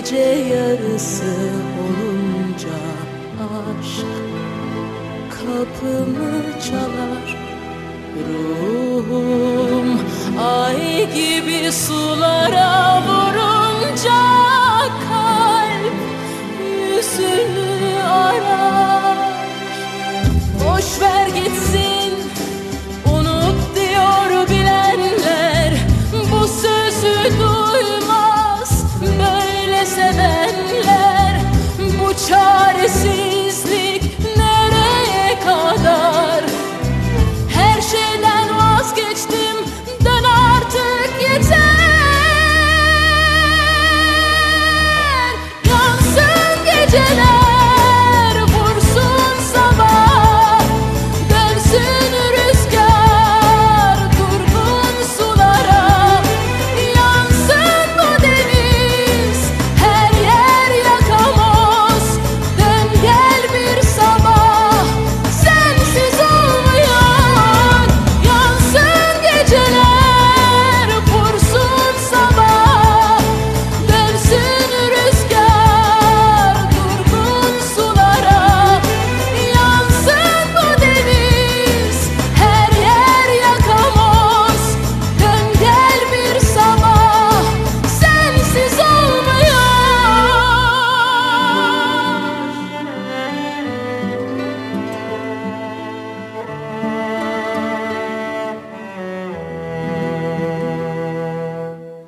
gece yarısı olunca aşk kapımı çalar ruhum ay gibi sulara vur chore, sim.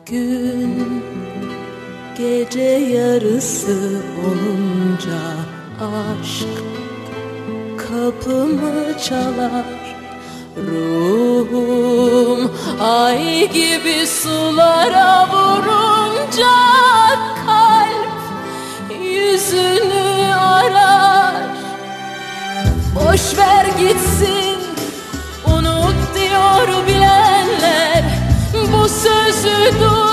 Gün gece yarısı olunca aşk kapımı çalar. Ruhum ay gibi sulara vurunca kalp yüzünü arar. Boş ver gitsin necesito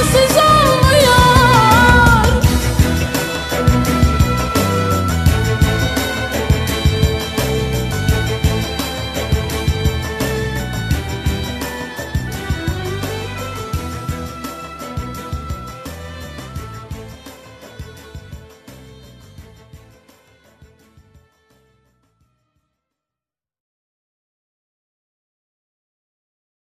this is